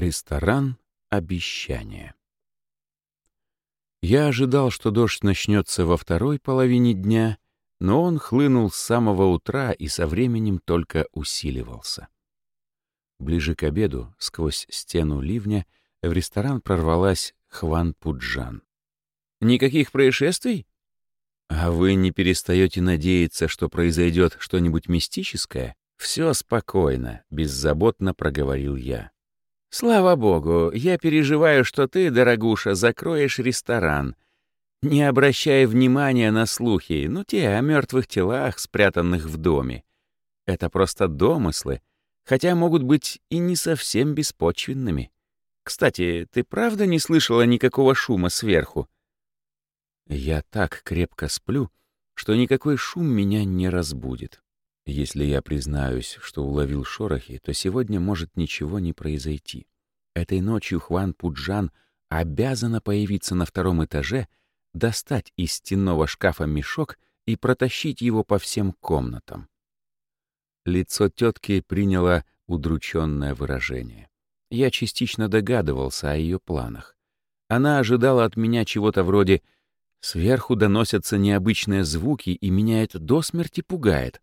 Ресторан «Обещание». Я ожидал, что дождь начнется во второй половине дня, но он хлынул с самого утра и со временем только усиливался. Ближе к обеду, сквозь стену ливня, в ресторан прорвалась Хван Пуджан. «Никаких происшествий?» «А вы не перестаете надеяться, что произойдет что-нибудь мистическое?» «Все спокойно», — беззаботно проговорил я. «Слава богу, я переживаю, что ты, дорогуша, закроешь ресторан, не обращая внимания на слухи, ну те о мертвых телах, спрятанных в доме. Это просто домыслы, хотя могут быть и не совсем беспочвенными. Кстати, ты правда не слышала никакого шума сверху?» Я так крепко сплю, что никакой шум меня не разбудит. Если я признаюсь, что уловил шорохи, то сегодня может ничего не произойти. Этой ночью Хван Пуджан обязана появиться на втором этаже, достать из стенного шкафа мешок и протащить его по всем комнатам. Лицо тетки приняло удрученное выражение. Я частично догадывался о ее планах. Она ожидала от меня чего-то вроде «сверху доносятся необычные звуки, и меня это до смерти пугает».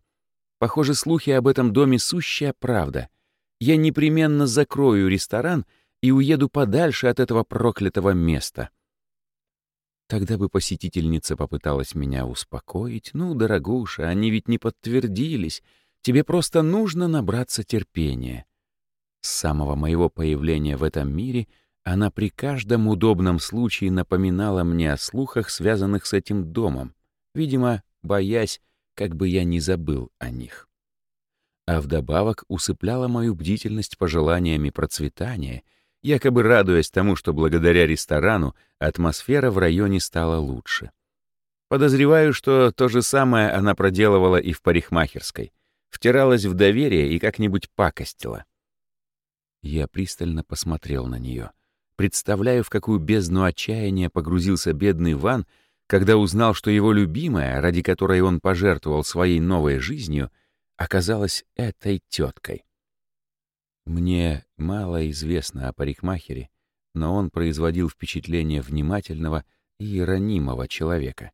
Похоже, слухи об этом доме — сущая правда. Я непременно закрою ресторан и уеду подальше от этого проклятого места. Тогда бы посетительница попыталась меня успокоить. «Ну, дорогуша, они ведь не подтвердились. Тебе просто нужно набраться терпения». С самого моего появления в этом мире она при каждом удобном случае напоминала мне о слухах, связанных с этим домом, видимо, боясь, как бы я ни забыл о них. А вдобавок усыпляла мою бдительность пожеланиями процветания, якобы радуясь тому, что благодаря ресторану атмосфера в районе стала лучше. Подозреваю, что то же самое она проделывала и в парикмахерской, втиралась в доверие и как-нибудь пакостила. Я пристально посмотрел на нее. Представляю, в какую бездну отчаяния погрузился бедный Ван, когда узнал, что его любимая, ради которой он пожертвовал своей новой жизнью, оказалась этой теткой. Мне мало известно о парикмахере, но он производил впечатление внимательного и ранимого человека.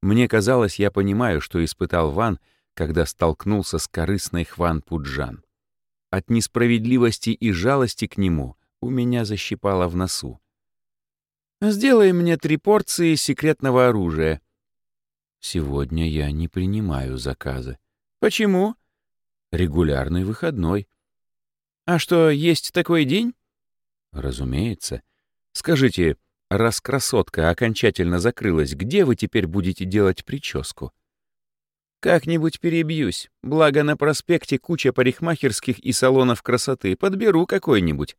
Мне казалось, я понимаю, что испытал Ван, когда столкнулся с корыстной Хван Пуджан. От несправедливости и жалости к нему у меня защипало в носу. Сделай мне три порции секретного оружия». «Сегодня я не принимаю заказы». «Почему?» «Регулярный выходной». «А что, есть такой день?» «Разумеется. Скажите, раз красотка окончательно закрылась, где вы теперь будете делать прическу?» «Как-нибудь перебьюсь. Благо на проспекте куча парикмахерских и салонов красоты. Подберу какой-нибудь.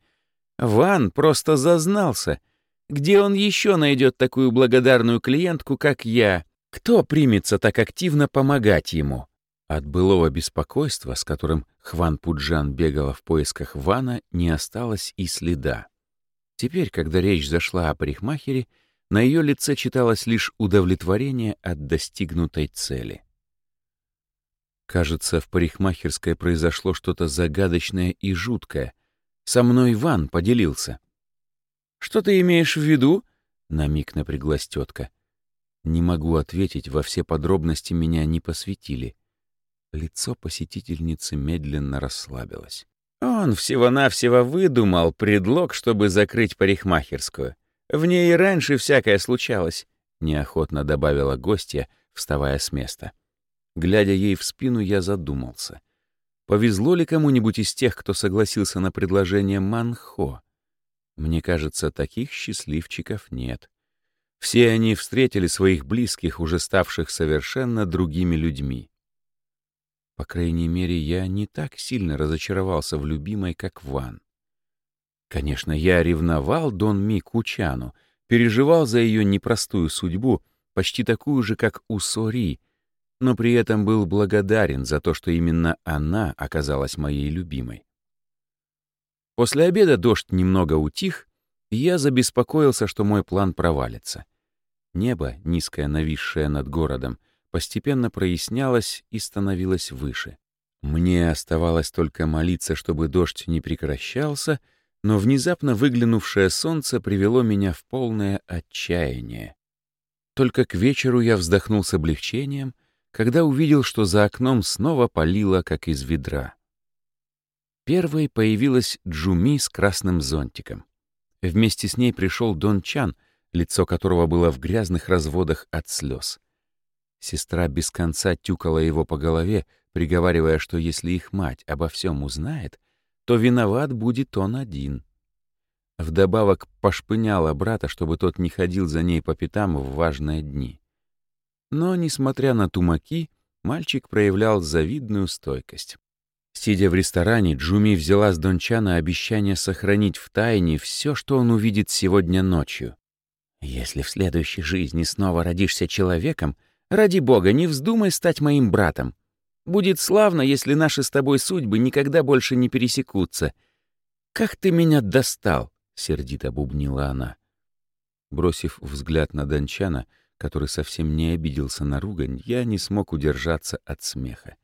Ван просто зазнался». Где он еще найдет такую благодарную клиентку, как я? Кто примется так активно помогать ему? От былого беспокойства, с которым Хван Пуджан бегала в поисках Вана, не осталось и следа. Теперь, когда речь зашла о парикмахере, на ее лице читалось лишь удовлетворение от достигнутой цели. Кажется, в парикмахерской произошло что-то загадочное и жуткое. Со мной Ван поделился — «Что ты имеешь в виду?» — на миг напряглась тетка. Не могу ответить, во все подробности меня не посвятили. Лицо посетительницы медленно расслабилось. Он всего-навсего выдумал предлог, чтобы закрыть парикмахерскую. В ней и раньше всякое случалось, — неохотно добавила гостья, вставая с места. Глядя ей в спину, я задумался. Повезло ли кому-нибудь из тех, кто согласился на предложение Манхо? Мне кажется, таких счастливчиков нет. Все они встретили своих близких, уже ставших совершенно другими людьми. По крайней мере, я не так сильно разочаровался в любимой, как Ван. Конечно, я ревновал Дон Ми Кучану, переживал за ее непростую судьбу, почти такую же, как у Сори, но при этом был благодарен за то, что именно она оказалась моей любимой. После обеда дождь немного утих, и я забеспокоился, что мой план провалится. Небо, низкое нависшее над городом, постепенно прояснялось и становилось выше. Мне оставалось только молиться, чтобы дождь не прекращался, но внезапно выглянувшее солнце привело меня в полное отчаяние. Только к вечеру я вздохнул с облегчением, когда увидел, что за окном снова палило, как из ведра. Первой появилась Джуми с красным зонтиком. Вместе с ней пришел Дон Чан, лицо которого было в грязных разводах от слез. Сестра без конца тюкала его по голове, приговаривая, что если их мать обо всем узнает, то виноват будет он один. Вдобавок пошпыняла брата, чтобы тот не ходил за ней по пятам в важные дни. Но, несмотря на тумаки, мальчик проявлял завидную стойкость. Сидя в ресторане, Джуми взяла с Дончана обещание сохранить в тайне все, что он увидит сегодня ночью. «Если в следующей жизни снова родишься человеком, ради бога, не вздумай стать моим братом. Будет славно, если наши с тобой судьбы никогда больше не пересекутся. Как ты меня достал!» — сердито бубнила она. Бросив взгляд на Дончана, который совсем не обиделся на ругань, я не смог удержаться от смеха.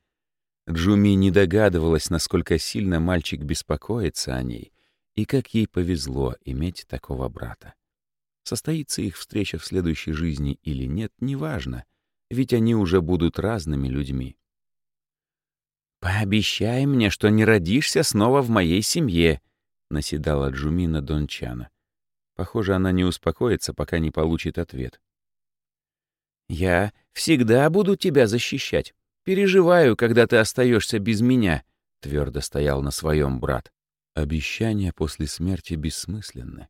Джуми не догадывалась, насколько сильно мальчик беспокоится о ней, и как ей повезло иметь такого брата. Состоится их встреча в следующей жизни или нет, неважно, ведь они уже будут разными людьми. «Пообещай мне, что не родишься снова в моей семье», — наседала Джумина Дончана. Похоже, она не успокоится, пока не получит ответ. «Я всегда буду тебя защищать. Переживаю, когда ты остаешься без меня», — твердо стоял на своем брат. Обещания после смерти бессмысленны.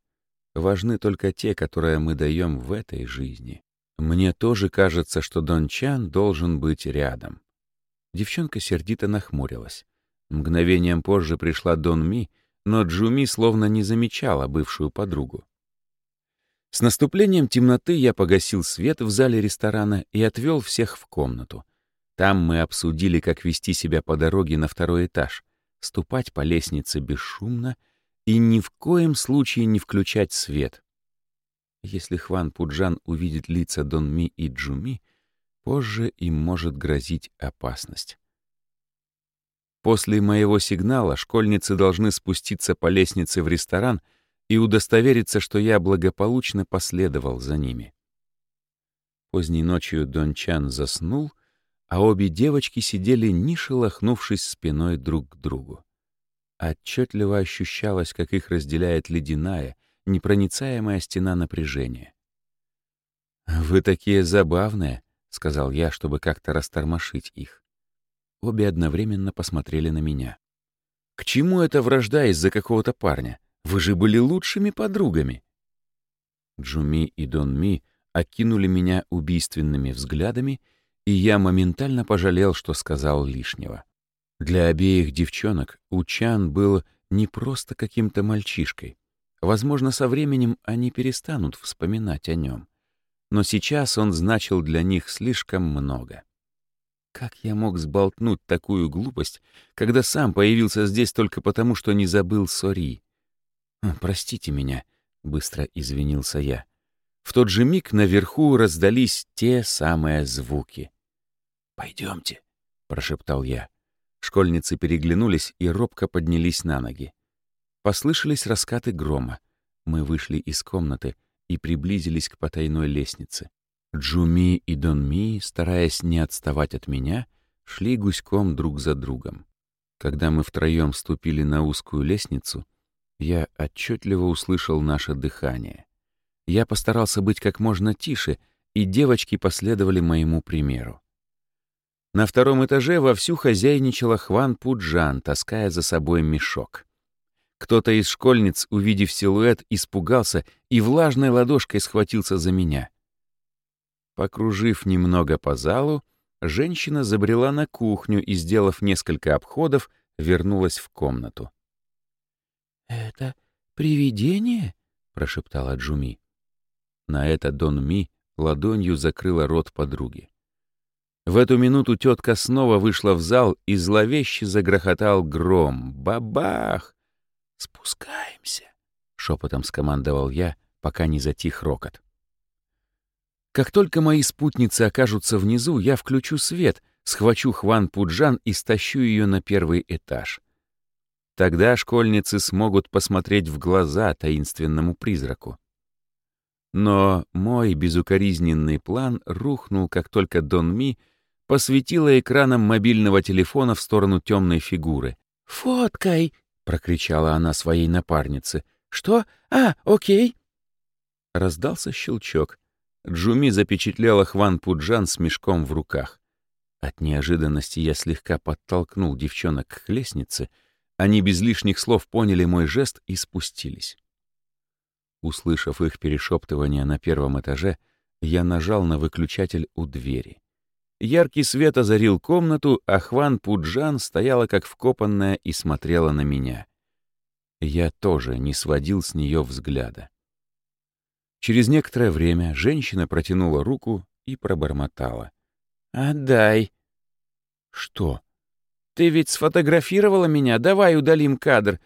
Важны только те, которые мы даем в этой жизни. Мне тоже кажется, что Дон Чан должен быть рядом. Девчонка сердито нахмурилась. Мгновением позже пришла Дон Ми, но Джуми словно не замечала бывшую подругу. С наступлением темноты я погасил свет в зале ресторана и отвел всех в комнату. Там мы обсудили, как вести себя по дороге на второй этаж, ступать по лестнице бесшумно и ни в коем случае не включать свет. Если Хван Пуджан увидит лица Дон Ми и Джуми, позже им может грозить опасность. После моего сигнала школьницы должны спуститься по лестнице в ресторан и удостовериться, что я благополучно последовал за ними. Поздней ночью Дон Чан заснул, а обе девочки сидели, не шелохнувшись спиной друг к другу. Отчетливо ощущалось, как их разделяет ледяная, непроницаемая стена напряжения. «Вы такие забавные», — сказал я, чтобы как-то растормошить их. Обе одновременно посмотрели на меня. «К чему эта вражда из-за какого-то парня? Вы же были лучшими подругами!» Джуми и Дон Ми окинули меня убийственными взглядами — и я моментально пожалел, что сказал лишнего. Для обеих девчонок Учан был не просто каким-то мальчишкой. Возможно, со временем они перестанут вспоминать о нем. Но сейчас он значил для них слишком много. Как я мог сболтнуть такую глупость, когда сам появился здесь только потому, что не забыл Сори? «Простите меня», — быстро извинился я. В тот же миг наверху раздались те самые звуки. «Пойдемте», — прошептал я. Школьницы переглянулись и робко поднялись на ноги. Послышались раскаты грома. Мы вышли из комнаты и приблизились к потайной лестнице. Джуми и Донми, стараясь не отставать от меня, шли гуськом друг за другом. Когда мы втроем ступили на узкую лестницу, я отчетливо услышал наше дыхание. Я постарался быть как можно тише, и девочки последовали моему примеру. На втором этаже вовсю хозяйничала Хван Пуджан, таская за собой мешок. Кто-то из школьниц, увидев силуэт, испугался и влажной ладошкой схватился за меня. Покружив немного по залу, женщина забрела на кухню и, сделав несколько обходов, вернулась в комнату. «Это привидение?» — прошептала Джуми. На это Дон Ми ладонью закрыла рот подруги. В эту минуту тетка снова вышла в зал, и зловеще загрохотал гром. «Бабах!» «Спускаемся!» — шепотом скомандовал я, пока не затих рокот. Как только мои спутницы окажутся внизу, я включу свет, схвачу Хван Пуджан и стащу ее на первый этаж. Тогда школьницы смогут посмотреть в глаза таинственному призраку. Но мой безукоризненный план рухнул, как только Дон Ми посветила экраном мобильного телефона в сторону темной фигуры. «Фоткай!» — прокричала она своей напарнице. «Что? А, окей!» Раздался щелчок. Джуми запечатлела Хван Пуджан с мешком в руках. От неожиданности я слегка подтолкнул девчонок к лестнице. Они без лишних слов поняли мой жест и спустились. Услышав их перешептывание на первом этаже, я нажал на выключатель у двери. Яркий свет озарил комнату, а Хван Пуджан стояла как вкопанная и смотрела на меня. Я тоже не сводил с нее взгляда. Через некоторое время женщина протянула руку и пробормотала. «Отдай». «Что?» «Ты ведь сфотографировала меня? Давай удалим кадр.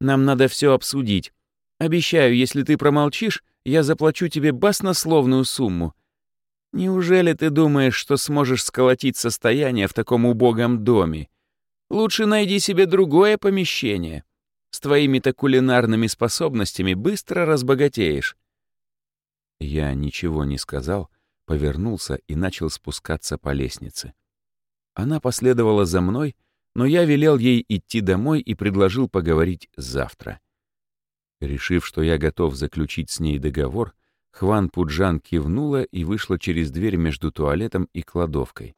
Нам надо все обсудить. Обещаю, если ты промолчишь, я заплачу тебе баснословную сумму. Неужели ты думаешь, что сможешь сколотить состояние в таком убогом доме? Лучше найди себе другое помещение. С твоими-то кулинарными способностями быстро разбогатеешь. Я ничего не сказал, повернулся и начал спускаться по лестнице. Она последовала за мной, но я велел ей идти домой и предложил поговорить завтра. Решив, что я готов заключить с ней договор, Хван Пуджан кивнула и вышла через дверь между туалетом и кладовкой.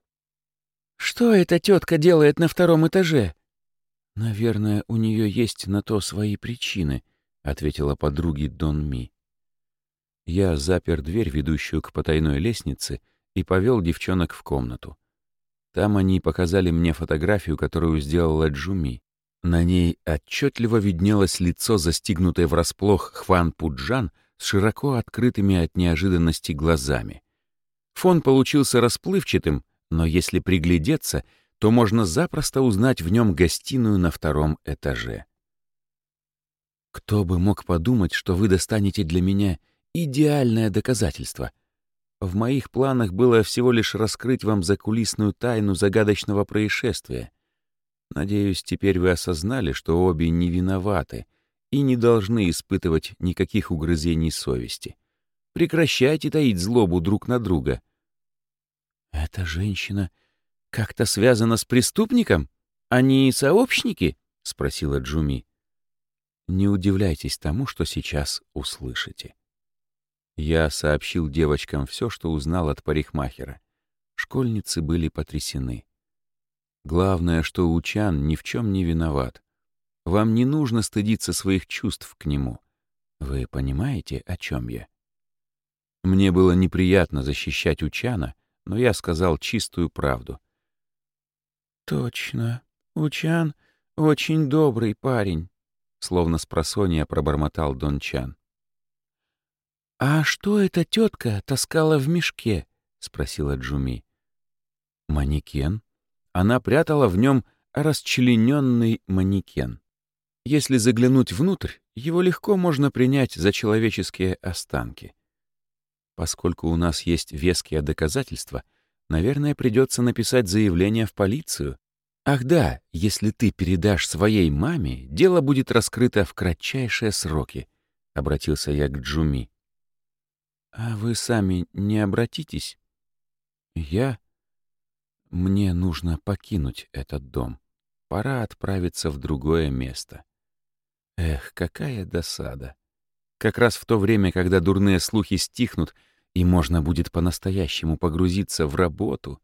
«Что эта тетка делает на втором этаже?» «Наверное, у нее есть на то свои причины», — ответила подруге Дон Ми. Я запер дверь, ведущую к потайной лестнице, и повел девчонок в комнату. Там они показали мне фотографию, которую сделала Джуми. На ней отчетливо виднелось лицо, застигнутое врасплох Хван Пуджан с широко открытыми от неожиданности глазами. Фон получился расплывчатым, но если приглядеться, то можно запросто узнать в нем гостиную на втором этаже. «Кто бы мог подумать, что вы достанете для меня идеальное доказательство. В моих планах было всего лишь раскрыть вам закулисную тайну загадочного происшествия. Надеюсь, теперь вы осознали, что обе не виноваты и не должны испытывать никаких угрызений совести. Прекращайте таить злобу друг на друга. Эта женщина как-то связана с преступником? Они сообщники? — спросила Джуми. Не удивляйтесь тому, что сейчас услышите. Я сообщил девочкам все, что узнал от парикмахера. Школьницы были потрясены. Главное, что Учан ни в чем не виноват. Вам не нужно стыдиться своих чувств к нему. Вы понимаете, о чем я? Мне было неприятно защищать Учана, но я сказал чистую правду. «Точно. Учан — очень добрый парень», — словно с просонья пробормотал Дон Чан. «А что эта тетка таскала в мешке?» — спросила Джуми. «Манекен. Она прятала в нем расчлененный манекен. Если заглянуть внутрь, его легко можно принять за человеческие останки. Поскольку у нас есть веские доказательства, наверное, придется написать заявление в полицию. Ах да, если ты передашь своей маме, дело будет раскрыто в кратчайшие сроки», — обратился я к Джуми. «А вы сами не обратитесь?» «Я? Мне нужно покинуть этот дом. Пора отправиться в другое место». Эх, какая досада. Как раз в то время, когда дурные слухи стихнут, и можно будет по-настоящему погрузиться в работу.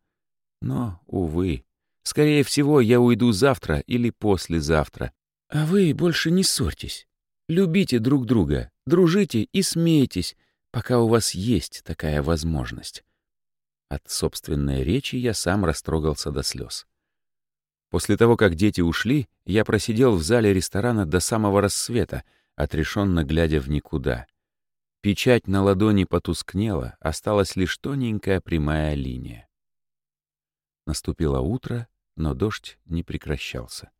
Но, увы, скорее всего, я уйду завтра или послезавтра. А вы больше не ссорьтесь. Любите друг друга, дружите и смейтесь, пока у вас есть такая возможность. От собственной речи я сам растрогался до слез. После того, как дети ушли, я просидел в зале ресторана до самого рассвета, отрешенно глядя в никуда. Печать на ладони потускнела, осталась лишь тоненькая прямая линия. Наступило утро, но дождь не прекращался.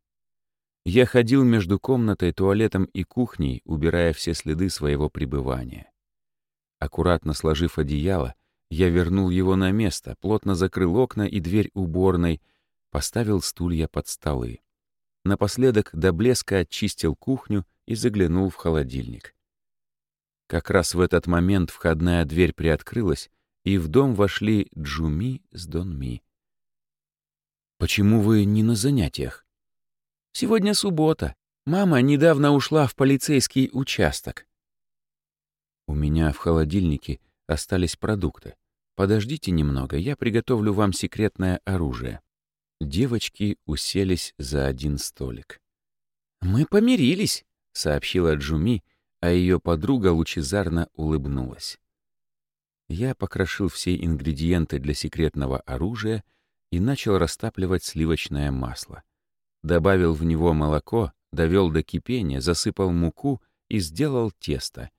Я ходил между комнатой, туалетом и кухней, убирая все следы своего пребывания. Аккуратно сложив одеяло, я вернул его на место, плотно закрыл окна и дверь уборной, поставил стулья под столы. напоследок до блеска очистил кухню и заглянул в холодильник. Как раз в этот момент входная дверь приоткрылась, и в дом вошли Джуми с Донми. «Почему вы не на занятиях?» «Сегодня суббота. Мама недавно ушла в полицейский участок». «У меня в холодильнике остались продукты. Подождите немного, я приготовлю вам секретное оружие». Девочки уселись за один столик. «Мы помирились», — сообщила Джуми, а ее подруга лучезарно улыбнулась. Я покрошил все ингредиенты для секретного оружия и начал растапливать сливочное масло. Добавил в него молоко, довел до кипения, засыпал муку и сделал тесто.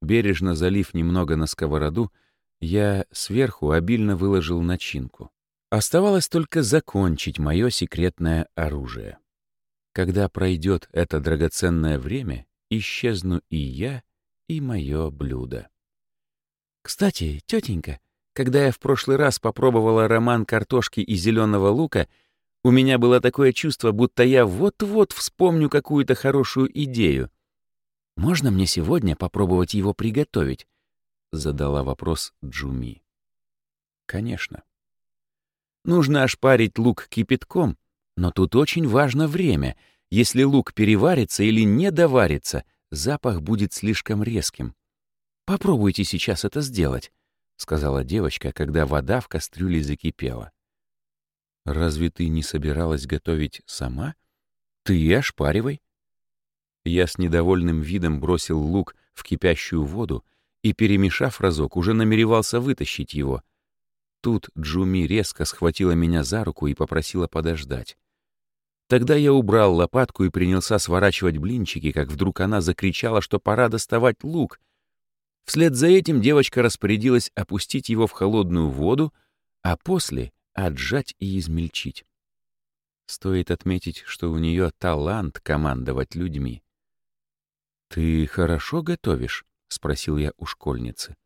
Бережно залив немного на сковороду, я сверху обильно выложил начинку. Оставалось только закончить мое секретное оружие. Когда пройдет это драгоценное время, исчезну и я, и мое блюдо. Кстати, тетенька, когда я в прошлый раз попробовала роман картошки и зеленого лука, у меня было такое чувство, будто я вот-вот вспомню какую-то хорошую идею. «Можно мне сегодня попробовать его приготовить?» — задала вопрос Джуми. «Конечно». Нужно ошпарить лук кипятком, но тут очень важно время. Если лук переварится или не доварится, запах будет слишком резким. Попробуйте сейчас это сделать, — сказала девочка, когда вода в кастрюле закипела. «Разве ты не собиралась готовить сама? Ты ошпаривай». Я с недовольным видом бросил лук в кипящую воду и, перемешав разок, уже намеревался вытащить его — Тут Джуми резко схватила меня за руку и попросила подождать. Тогда я убрал лопатку и принялся сворачивать блинчики, как вдруг она закричала, что пора доставать лук. Вслед за этим девочка распорядилась опустить его в холодную воду, а после отжать и измельчить. Стоит отметить, что у нее талант командовать людьми. «Ты хорошо готовишь?» — спросил я у школьницы.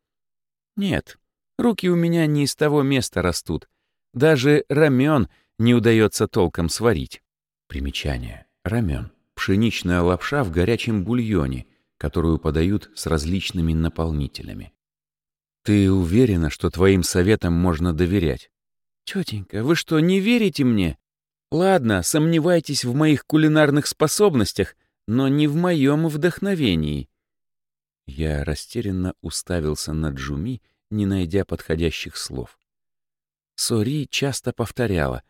«Нет, Руки у меня не из того места растут. Даже рамен не удается толком сварить. Примечание. Рамен. Пшеничная лапша в горячем бульоне, которую подают с различными наполнителями. Ты уверена, что твоим советам можно доверять? Тетенька, вы что, не верите мне? Ладно, сомневайтесь в моих кулинарных способностях, но не в моем вдохновении. Я растерянно уставился на Джуми, не найдя подходящих слов. Сори часто повторяла.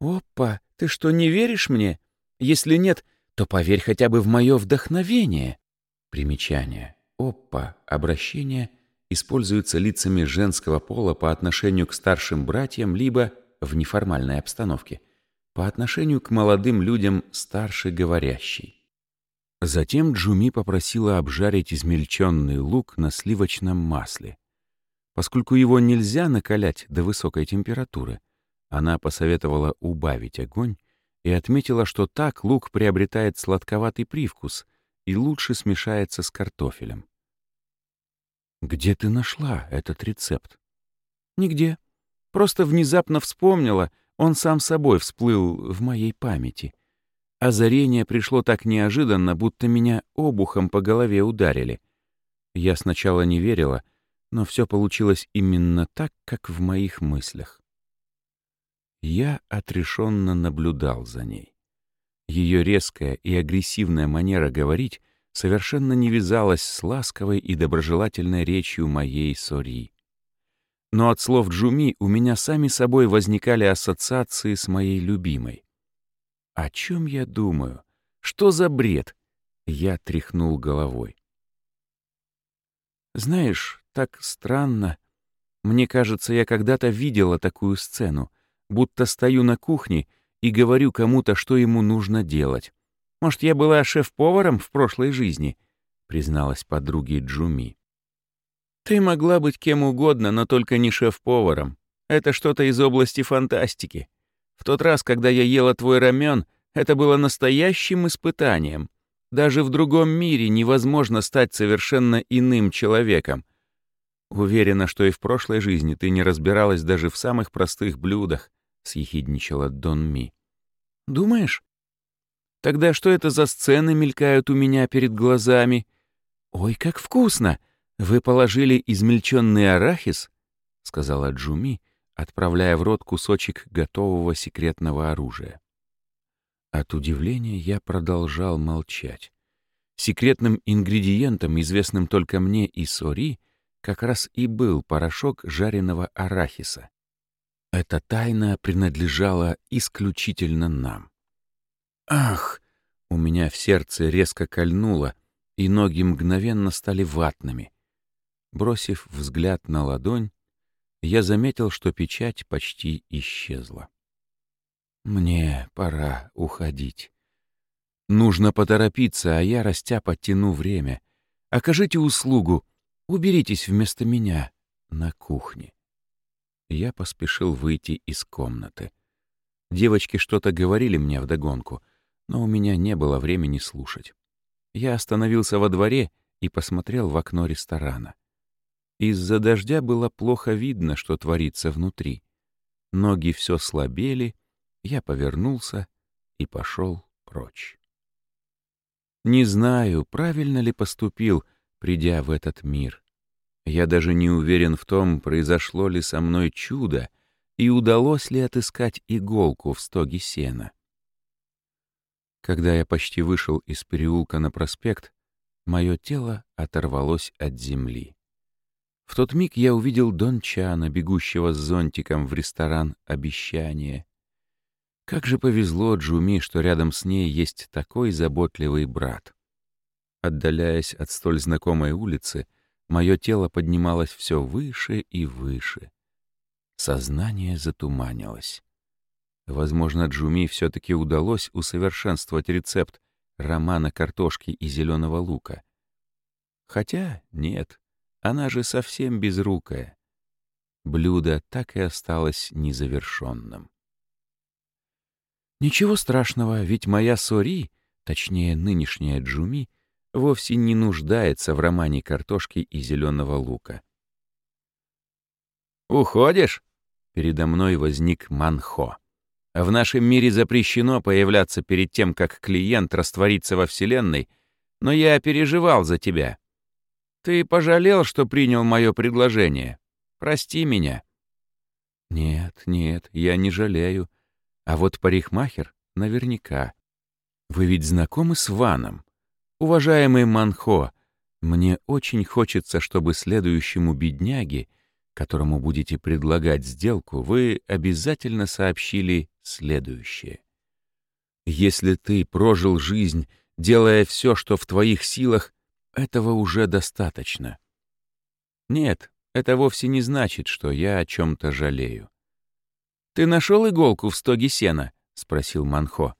«Опа, ты что, не веришь мне? Если нет, то поверь хотя бы в мое вдохновение». Примечание. «Опа» — обращение используется лицами женского пола по отношению к старшим братьям либо, в неформальной обстановке, по отношению к молодым людям старше говорящий. Затем Джуми попросила обжарить измельченный лук на сливочном масле. Поскольку его нельзя накалять до высокой температуры, она посоветовала убавить огонь и отметила, что так лук приобретает сладковатый привкус и лучше смешается с картофелем. «Где ты нашла этот рецепт?» «Нигде. Просто внезапно вспомнила, он сам собой всплыл в моей памяти. Озарение пришло так неожиданно, будто меня обухом по голове ударили. Я сначала не верила, но все получилось именно так, как в моих мыслях. Я отрешенно наблюдал за ней. Ее резкая и агрессивная манера говорить совершенно не вязалась с ласковой и доброжелательной речью моей Сори. Но от слов Джуми у меня сами собой возникали ассоциации с моей любимой. О чем я думаю? Что за бред? Я тряхнул головой. Знаешь, так странно. Мне кажется, я когда-то видела такую сцену, будто стою на кухне и говорю кому-то, что ему нужно делать. Может, я была шеф-поваром в прошлой жизни, призналась подруге Джуми. Ты могла быть кем угодно, но только не шеф-поваром. Это что-то из области фантастики. В тот раз, когда я ела твой рамен, это было настоящим испытанием. Даже в другом мире невозможно стать совершенно иным человеком. Уверена, что и в прошлой жизни ты не разбиралась даже в самых простых блюдах, — съехидничала Дон Ми. Думаешь? Тогда что это за сцены мелькают у меня перед глазами? Ой, как вкусно! Вы положили измельченный арахис? Сказала Джуми, отправляя в рот кусочек готового секретного оружия. От удивления я продолжал молчать. Секретным ингредиентом, известным только мне и Сори, как раз и был порошок жареного арахиса. Эта тайна принадлежала исключительно нам. Ах! У меня в сердце резко кольнуло, и ноги мгновенно стали ватными. Бросив взгляд на ладонь, я заметил, что печать почти исчезла. Мне пора уходить. Нужно поторопиться, а я, растяпа, тяну время. Окажите услугу, уберитесь вместо меня на кухне. Я поспешил выйти из комнаты. Девочки что-то говорили мне вдогонку, но у меня не было времени слушать. Я остановился во дворе и посмотрел в окно ресторана. Из-за дождя было плохо видно, что творится внутри. Ноги все слабели, я повернулся и пошел прочь. Не знаю, правильно ли поступил, придя в этот мир. Я даже не уверен в том, произошло ли со мной чудо и удалось ли отыскать иголку в стоге сена. Когда я почти вышел из переулка на проспект, мое тело оторвалось от земли. В тот миг я увидел Дончана, бегущего с зонтиком в ресторан «Обещание». Как же повезло Джуми, что рядом с ней есть такой заботливый брат. Отдаляясь от столь знакомой улицы, мое тело поднималось все выше и выше. Сознание затуманилось. Возможно, Джуми все-таки удалось усовершенствовать рецепт романа картошки и зеленого лука. Хотя нет, она же совсем безрукая. Блюдо так и осталось незавершенным. Ничего страшного, ведь моя Сори, точнее нынешняя Джуми, вовсе не нуждается в романе картошки и зеленого лука. «Уходишь?» — передо мной возник Манхо. «В нашем мире запрещено появляться перед тем, как клиент растворится во Вселенной, но я переживал за тебя. Ты пожалел, что принял мое предложение? Прости меня». «Нет, нет, я не жалею», а вот парикмахер наверняка. Вы ведь знакомы с Ваном? Уважаемый Манхо, мне очень хочется, чтобы следующему бедняге, которому будете предлагать сделку, вы обязательно сообщили следующее. Если ты прожил жизнь, делая все, что в твоих силах, этого уже достаточно. Нет, это вовсе не значит, что я о чем-то жалею. «Ты нашел иголку в стоге сена?» — спросил Манхо.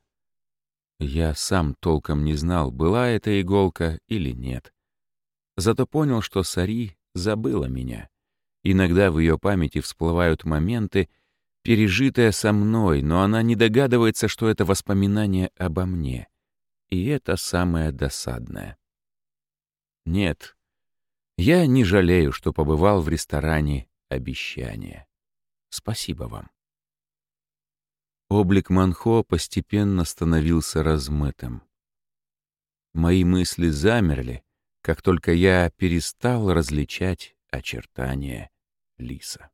Я сам толком не знал, была эта иголка или нет. Зато понял, что Сари забыла меня. Иногда в ее памяти всплывают моменты, пережитые со мной, но она не догадывается, что это воспоминание обо мне. И это самое досадное. Нет, я не жалею, что побывал в ресторане «Обещание». Спасибо вам. Облик Манхо постепенно становился размытым. Мои мысли замерли, как только я перестал различать очертания лиса.